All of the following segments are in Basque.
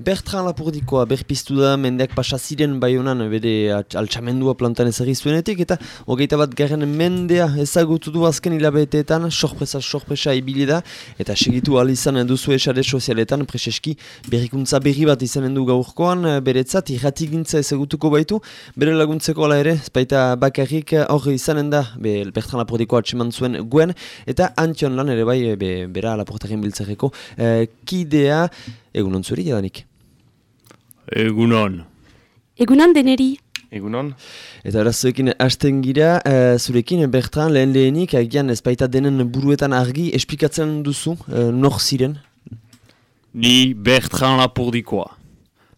Bertran Lapurdikoa berpiztu da mendeak pasa ziren bai honan bere altxamendua plantan ezagri zuenetik eta hogeita bat garen mendea ezagutu du azken hilabeteetan sorpresa sorpresa ibili da eta segitu alizan duzu esare sozialetan preseski berrikuntza berri bat izanen du gaurkoan beretzat irratik gintza ezagutuko baitu bere laguntzeko ala ere baita bakarrik hor izanen da be, Bertran Lapurdikoa atseman zuen guen eta antion lan ere bai be, bera Lapurtaren biltzerreko eh, kidea egunon zuri jadanik. Egunon. Egunon deneri. Egunon. Eta horaz zuekin hasten gira, uh, zurekin Bertran lehen lehenik, agian ez baita denen buruetan argi, esplikatzen duzu, uh, nor ziren? Ni Bertran Lapurdikoa.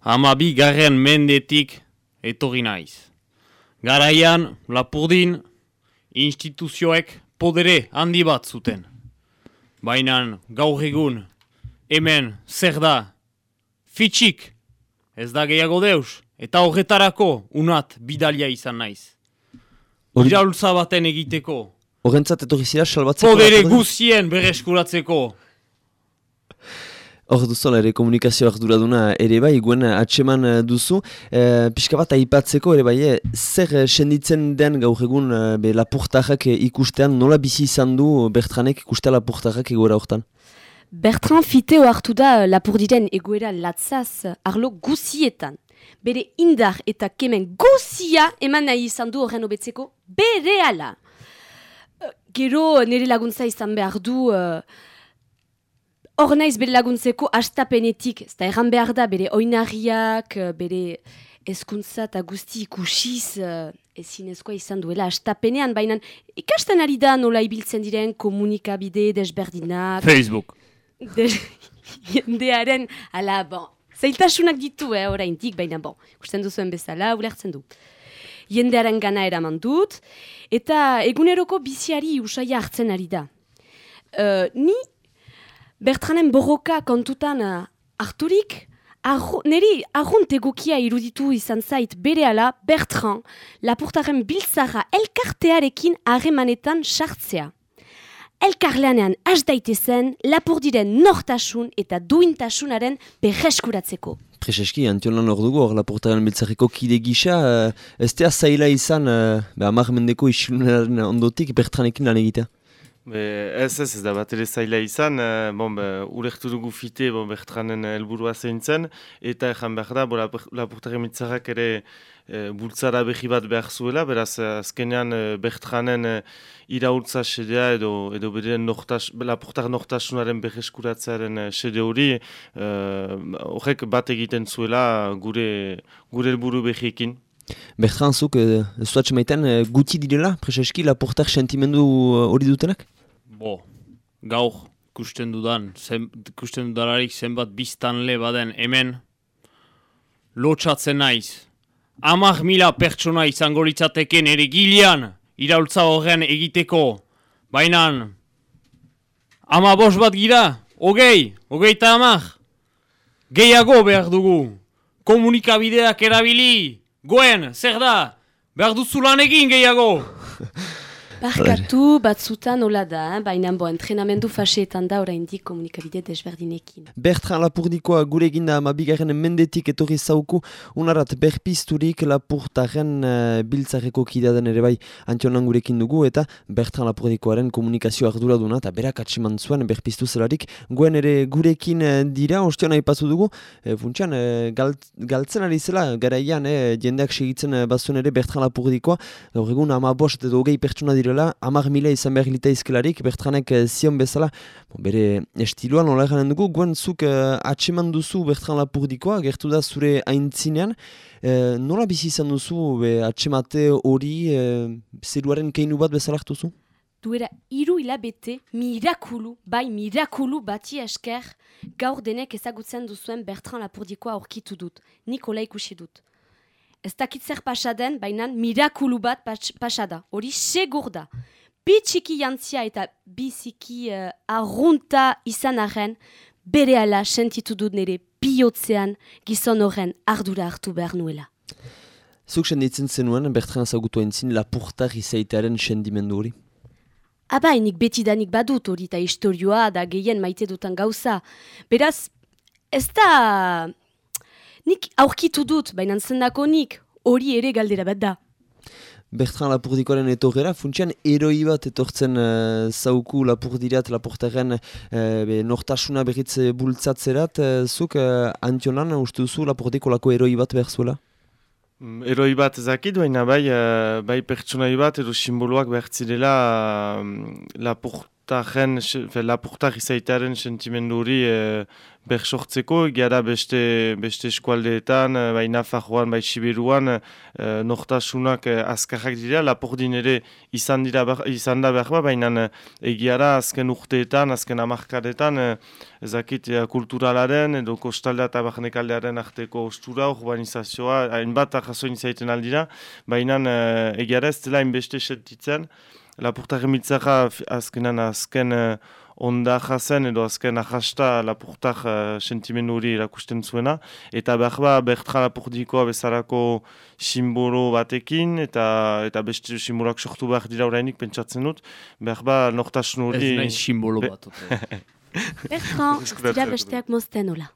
Hama bi garren mendetik etorri naiz. Garaian Lapurdin instituzioek podere handi bat zuten. Baina gaur egun hemen zer da fitxik Ez da gehiago deus, eta horretarako unat bidalia izan naiz. Iraultza baten egiteko. Horrentzat etorri zira salbatzeko. Podere guzien bereskuratzeko. Hor duzu, ere komunikazio arduraduna ere bai, guen atseman eh, duzu. E, pixka bat aipatzeko ere bai, e, zer senditzen den gaur egun e, be, lapurtarrak ikustean, nola bizi izan du Bertranek ikustea lapurtarrak egoera hortan? Bertrand Fiteo hartu da lapurdiren egoera latzaz arlo guzietan. Bere indar eta kemen guzia eman nahi izan du horren obetzeko bere ala. Gero nire laguntza izan behar du hor naiz bere laguntzeko astapenetik. Ez da erran behar da bere oinarriak, bere eskuntza eta guzti ikusiz ezin ezkoa izan duela astapenean. Baina ikasten ari da nola ibiltzen diren komunikabide desberdinak. Facebook jendearen, ala, bon, zailtasunak ditu, eh, oraintik, baina, bon, ikusten duzuen bezala, ulertzen du. Jendearen gana eraman dut, eta eguneroko biziari usaia hartzen ari da. Uh, ni, Bertranen borroka kontutan uh, harturik, Arru, neri arrunt egokia iruditu izan zait bere ala Bertran lapurtaren biltzara elkartearekin harremanetan sartzea elkarleanean has daitezen lapurdiren nortasun eta duintasunaren berreskuratzeko. Prezeski, antion lan hor dugu, hor lapurtaren biltzareko kide gisa, uh, ez tea zaila izan, behar mendeko isilunaren ondotik bertranekin lan egitea? Be, ez ez ez da bat ere zaila izan, uh, bon, be, urektu dugu fite bon, bertranen helburua zen. Eta ezan behar da, bo, lapurtaren biltzarrak ere uh, bultzara behi bat behar zuela, beraz azkenean uh, bertranen uh, iraultza sedea edo, edo beren nortas, lapurtar nortasunaren beheskuratzearen sede hori, horrek bat egiten zuela gure, gure helburu behiekin. Bertran, zuk, uh, zuatxe maiten, uh, guti direla, preseski, lapurtar sentimendu hori dutenak? Bo, gaur, kusten dudan, zen, kusten dudalarik zenbat biztan le baden hemen, lotxatzen naiz. Amak mila pertsona izango litzateken ere gilean, iraultza horren egiteko. Baina, ama bos bat gira, hogei, hogei eta amak. Gehiago behar dugu, komunikabideak erabili, goen, zer da, behar duzu lan egin gehiago. Barkatu batzutan hola da, eh? baina bo, entrenamendu faseetan da oraindik komunikabide desberdinekin. Bertran Lapurdikoa gure eginda bigarren mendetik etorri zauku, unarat berpizturik Lapurtaren uh, biltzareko kideaden ere bai antionan gurekin dugu, eta Bertran Lapurdikoaren komunikazio ardura duna, eta berak atximan zuen berpiztu zelarik, guen ere gurekin uh, dira, ostion aipazu dugu, e, funtsian, uh, galtzen ari zela, garaian, eh, jendeak segitzen bazuen ere Bertran Lapurdikoa, gaur egun ama bost edo hogei pertsona dira direla, amar mila izan behar gilita izkelarik, Bertranek uh, zion bezala, bon, bere estiloan nola egaren dugu, guen zuk uh, atseman duzu Bertran Lapurdikoa, gertu da zure haintzinean, uh, nola bizi izan duzu be, atsemate hori uh, zeruaren keinu bat bezala hartuzu? Duera, iru hilabete, mirakulu, bai mirakulu bati esker, gaur denek ezagutzen duzuen Bertran Lapurdikoa aurkitu dut, Nikola ikusi dut ez dakitzer pasaden, baina mirakulu bat pasada. Hori segur da. Bitxiki jantzia eta biziki uh, arrunta izan arren, bere ala sentitu dut nire bihotzean gizon horren ardura hartu behar nuela. Zuk senditzen zenuen, Bertran zagutu entzin, lapurtar izaitearen sendimendu hori? Aba, enik betidanik badut hori eta istorioa da gehien maite dutan gauza. Beraz, ez da nik aurkitu dut, baina zendako nik, hori ere galdera bat da. Bertran Lapurdikoaren etorrera, funtsian eroi bat etortzen uh, zauku Lapurdirat, Lapurtaren uh, nortasuna berritze bultzatzerat, uh, zuk uh, antionan uste duzu Lapurdiko lako eroi bat behar zuela? Mm, eroi bat ezakit, baina bai, uh, bai pertsonai bat edo simboloak behar zirela uh, lapurtaren, lapurtar izaitearen sentimendu hori e, bersortzeko, gara beste, beste eskualdeetan, e, bai Nafarroan, bai Siberuan, e, nortasunak e, azkarrak dira, lapurdin ere izan, dira, izan da behar ba, baina egiara azken urteetan, azken amarkadetan, e, ezakit e, kulturalaren edo kostaldea eta barnekaldearen arteko ostura, urbanizazioa, hainbat arrazoin izaiten aldira, baina egiara ez dela inbeste setitzen, lapurtaren mitzara azkenan azken uh, onda jazen edo azken ahasta lapurtar uh, sentimendu hori erakusten zuena. Eta behar ba, Bertra lapurdikoa bezalako simbolo batekin eta eta beste simboloak sortu behar dira orainik pentsatzen dut. Behar ba, nortasun hori... Ez nahi simbolo bat. Bertrand, dira besteak mozten hola.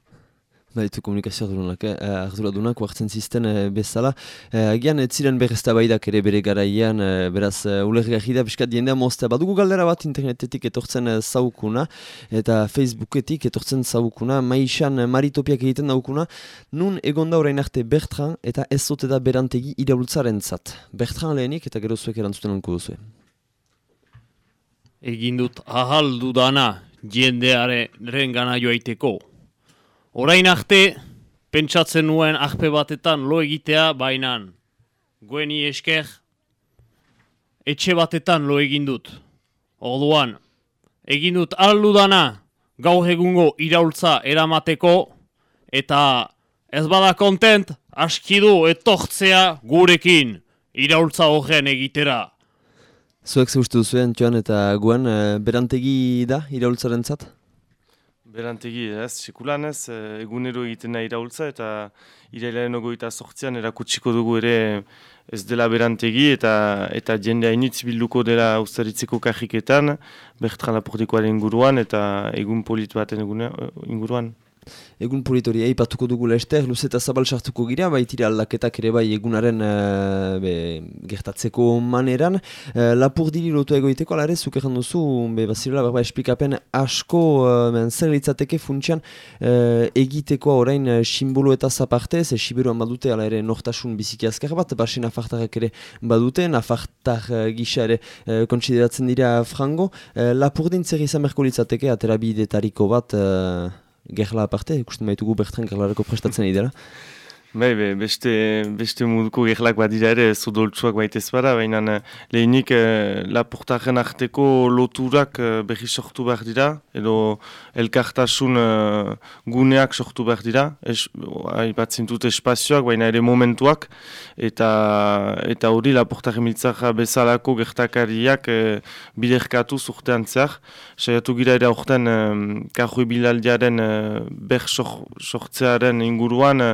Baitu komunikazio ardurak, eh, arduradunak huartzen zisten eh, bezala. Eh, agian ez ziren berrezta baidak ere bere garaian, eh, beraz uh, ulergarri da biskat diendea moztea. Badugu galdera bat internetetik etortzen uh, zaukuna, eta Facebooketik etortzen zaukuna, maisan uh, maritopiak egiten daukuna, nun egonda orain arte Bertran eta ez zote da berantegi iraultzaren zat. Bertran lehenik eta gero zuek erantzuten lanko duzu. Egin dut ahal dudana jendearen gana joaiteko. Orain arte, pentsatzen nuen ahpe batetan lo egitea bainan. Gueni esker, etxe batetan lo egin dut. Orduan, egin dut aldudana gaur egungo iraultza eramateko, eta ez bada kontent, askidu etortzea gurekin iraultza horren egitera. Zuek zeustu zuen, Joan, eta guen, eh, berantegi da iraultzaren zat? Berantegi, ez, sekulan ez, eh, egunero egiten nahi iraultza eta irailaren ogoita sortzean erakutsiko dugu ere ez dela berantegi eta eta jende hainitz bilduko dela ustaritzeko kajiketan, Bertran Lapordikoaren inguruan eta egun polit baten inguruan egun politori eipatuko dugu lester, luz eta zabal sartuko gira, baitira aldaketak ere bai egunaren uh, be, gertatzeko maneran. Uh, lapur diri lotu egoiteko, alare, zuk egin duzu, be, bazirela, berba, esplikapen asko uh, zer litzateke funtsian egiteko orain uh, simbolo eta zaparte, ze siberuan badute, ala ere, nortasun biziki azkar bat, basi nafartarrak ere badute, nafartar uh, gisa ere uh, kontsideratzen dira frango. Uh, lapur din zer izan berko litzateke, atera bidetariko bat, gerla aparte, ikusten baitugu bertren gerlarako prestatzen ari dela. Bai, be, beste, beste moduko gerlak bat dira ere, zudoltsuak baita ez bada, baina eh, lehenik eh, laportaren arteko loturak eh, berri sortu behar dira, edo elkartasun eh, guneak sortu behar dira, es, aipatzen dut espazioak, baina ere momentuak, eta eta hori laportaren miltzara bezalako gertakariak eh, biderkatu zurtean zehar, saiatu gira ere aurten eh, kajoi bilaldiaren eh, ber sortzearen inguruan, eh,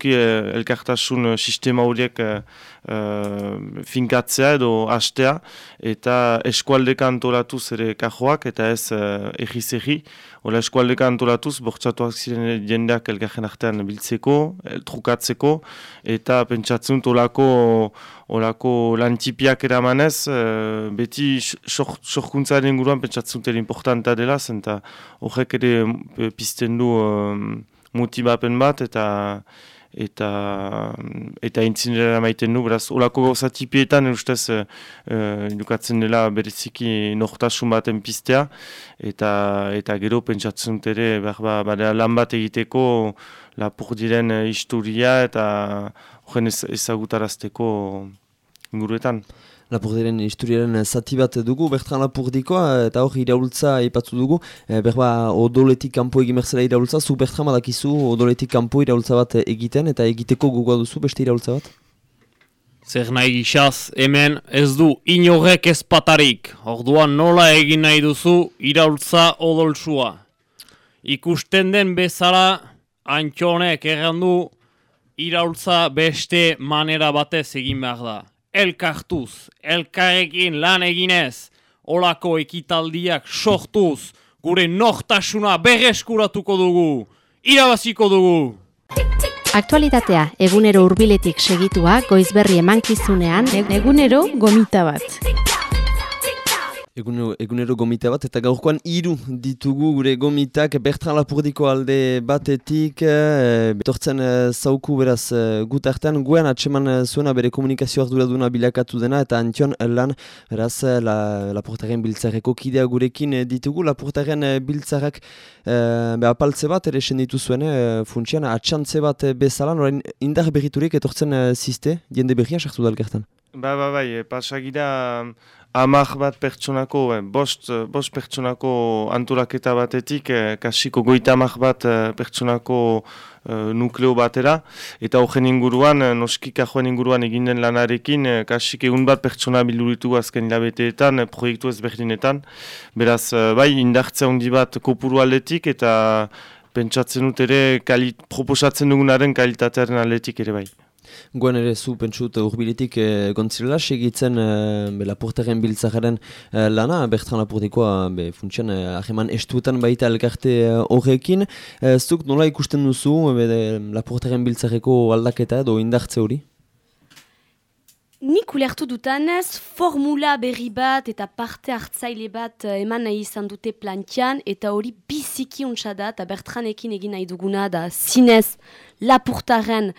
justuki eh, elkartasun eh, sistema horiek eh, finkatzea edo hastea eta eskualdeka antolatuz ere kajoak eta ez egiz egi. Ola eskualdeka antolatuz bortzatuak ziren jendeak elgarren artean biltzeko, trukatzeko eta pentsatzen dut olako, lantipiak eramanez eh, beti sorkuntzaren inguruan pentsatzen dut importanta dela zen eta horrek ere pizten du motibapen bat eta eta eta intzinera maiten du, beraz, olako gauza tipietan, ustez, uh, dukatzen dela bereziki nortasun baten piztea, eta eta gero pentsatzen dut ere, behar ba, lan bat egiteko lapur diren historia eta horren ezagutarazteko inguruetan. Lapurdiren historiaren zati bat dugu, Bertran Lapurdikoa, eta hor iraultza ipatzu dugu, e, berba odoletik kanpo egimerzela iraultza, zu Bertran badakizu odoletik kanpo iraultza bat egiten, eta egiteko gugoa duzu beste iraultza bat? Zer nahi gixaz, hemen ez du inorek ez patarik, orduan nola egin nahi duzu iraultza odoltsua. Ikusten den bezala, antxonek errandu, iraultza beste manera batez egin behar da elkartuz, elkarrekin lan eginez, olako ekitaldiak sortuz, gure nortasuna berreskuratuko dugu, irabaziko dugu! Aktualitatea egunero hurbiletik segitua goizberri emankizunean egunero gomita bat. Egunero, egunero gomita bat, eta gaurkoan hiru ditugu gure gomitak. Bertran Lapurdiko alde batetik, e, betortzen e, zauku beraz e, gut artean, atseman e, zuena bere komunikazio arduraduna bilakatu dena, eta antion lan beraz la, Lapurtaren biltzareko kidea gurekin ditugu, Lapurtaren biltzarrak e, apaltze bat ere senditu zuen, e, funtsian, atxantze bat bezalan, orain indar berriturik etortzen e, ziste, jende berria sartu dalgertan. Ba, ba, bai, pasagira amak bat pertsonako, eh, bost, eh, bost pertsonako antolaketa batetik, eh, kasiko goita amak bat eh, pertsonako eh, nukleo batera, eta horren inguruan, eh, noski kajoen inguruan egin den lanarekin, eh, kasik egun bat pertsona bilduritu azken hilabeteetan, eh, proiektu ezberdinetan, beraz, bai, indartzea hundi bat kopuru aldetik, eta pentsatzen dut ere, proposatzen dugunaren kalitatearen aldetik ere bai. Guen ere zu pentsut urbiletik e, gontzirela, segitzen e, be, lapurtaren biltzaren e, lana, Bertran Lapurtikoa be, funtsian e, aheman estuetan baita elkarte horrekin. E, zuk nola ikusten duzu be, lapurtaren biltzareko aldaketa edo indartze hori? Nik ulertu dutanez, formula berri bat eta parte hartzaile bat eman nahi izan dute plantian, eta hori biziki untsa da, eta Bertranekin egin nahi duguna da zinez lapurtaren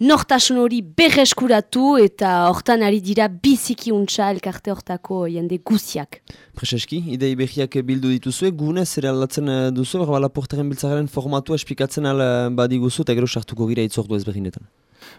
nortasun hori berreskuratu eta hortan ari dira biziki untsa elkarte hortako jende guziak. Prezeski, idei behiak bildu dituzue, gunez ere aldatzen eh, duzu, bala portaren biltzaren formatu esplikatzen ala eh, badiguzu eta gero sartuko gira itzordu ezberdinetan.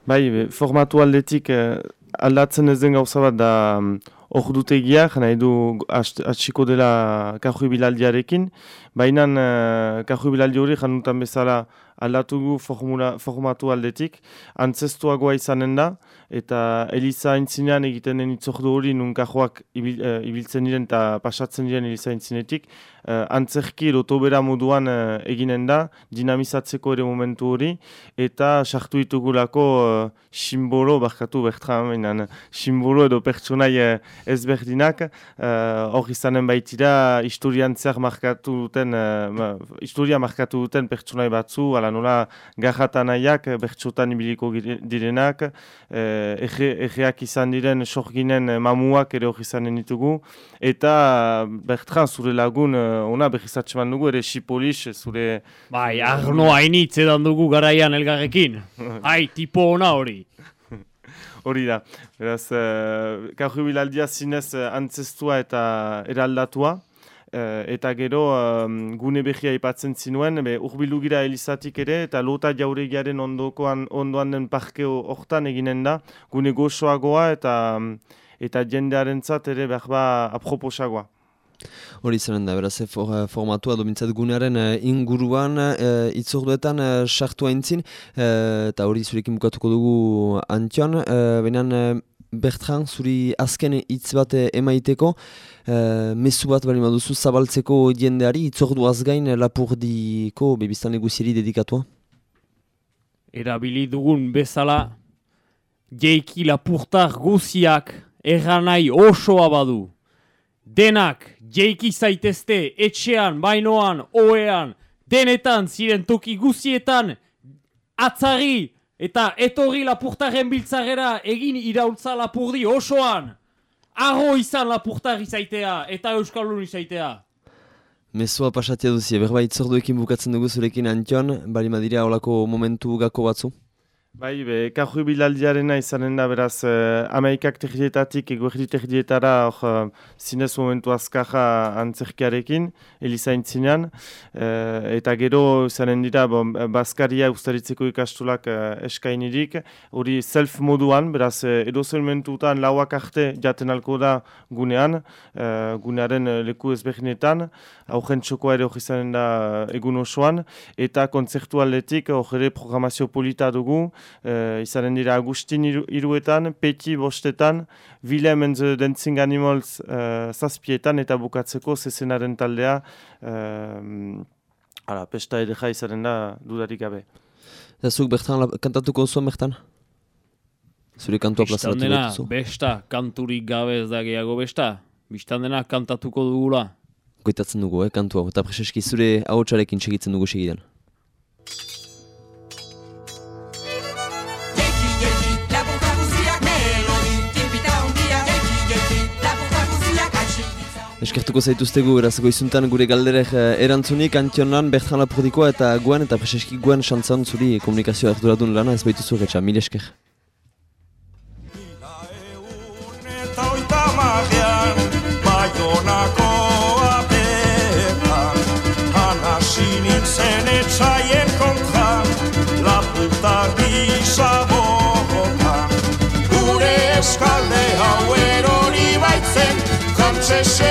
Bai, formatu aldetik eh, aldatzen ez den gauza bat da mm, hor um, dutegia, jena edu atxiko dela kajui bilaldiarekin, baina uh, kajui bilaldi hori janutan bezala aldatugu formula, formatu aldetik, antzestuagoa izanen da, eta Eliza intzinean egiten den itzordu hori nun kajoak eh, ibiltzen diren eta pasatzen diren Eliza intzinetik, uh, antzerki bera moduan uh, eginen da, dinamizatzeko ere momentu hori, eta sartu ditugulako uh, simbolo, barkatu bertra, simbolo edo pertsonai uh, ezberdinak, hor izanen baitira, historian zer markatu duten, historia markatu duten pertsonai batzu, ala nola garratan nahiak, bertsotan ibiliko direnak, egeak izan diren sorginen mamuak ere hor izanen ditugu, eta bertran zure lagun ona behizatxe man dugu, ere Sipolis, zure... Bai, arno hainitz edan dugu garaian elgarrekin. Ai, tipo ona hori. Hori da. Beraz, uh, kajo bilaldia zinez antzestua eta eraldatua. Uh, eta gero gune behia ipatzen zinuen, be, urbilu gira elizatik ere, eta lota jauregiaren ondokoan, ondoan den parkeo hortan eginen da, gune gozoagoa eta, eta jendearen ere behar ba aproposagoa. Hori zenen da, beraz, for, eh, formatua domintzat gunearen uh, inguruan uh, itzorduetan uh, sartu haintzin, eta hori zurekin bukatuko dugu antion, uh, benan uh, Bertran, zuri azken hitz bat emaiteko, uh, mesu bat bali maduzu zabaltzeko jendeari, itzordu azgain lapurdiko bebiztan eguzieri dedikatua? Erabili dugun bezala, jeiki lapurtar guziak erranai osoa badu denak jeiki zaitezte etxean, bainoan, oean, denetan ziren toki guzietan, atzari eta etorri lapurtaren biltzarera egin iraultza lapurdi osoan. Arro izan lapurtari zaitea eta euskalun izaitea. Mesua pasatia duzie, berbait zorduekin bukatzen dugu zurekin antion, bali madira olako momentu gako batzu? Bai, be, kaju bilaldiarena izanen da, beraz, eh, amaikak terdietatik, eguerdi terdietara, hor, uh, zinez momentu azkaja antzerkiarekin, elizain zinean, eh, eta gero, izanen dira, bon, Baskaria ustaritzeko ikastulak uh, eskainirik, hori self moduan, beraz, uh, edo momentutan lauak arte jaten alko da gunean, uh, gunearen leku ezberdinetan, haugen txokoa ere hori izanen da egun osoan, eta kontzertu aldetik, hori programazio polita dugu, uh, izanen dira Agustin iruetan, Peti bostetan, Willem and the Dancing Animals uh, zazpietan eta bukatzeko zezenaren taldea uh, ala, pesta edeja izanen da dudarik gabe. Zazuk bertan kantatuko zuen bertan? Zure kantua plazaratu dena, besta, kanturik gabe ez da gehiago besta. Bistan dena kantatuko dugula. Goitatzen dugu, eh, kantua. Eta preseski zure hau txarekin segitzen dugu segidan. Eskertuko zaituztegu, beraz, goizuntan gure galderek eh, erantzunik, antionan Bertan Lapurdikoa eta guan eta preseski guan santzan zuri komunikazioa arduradun lana ez baituzu getxa, mil esker. Sinin zen etxaien kontra, laputa gisa Gure eskalde hau erori baitzen, kantzese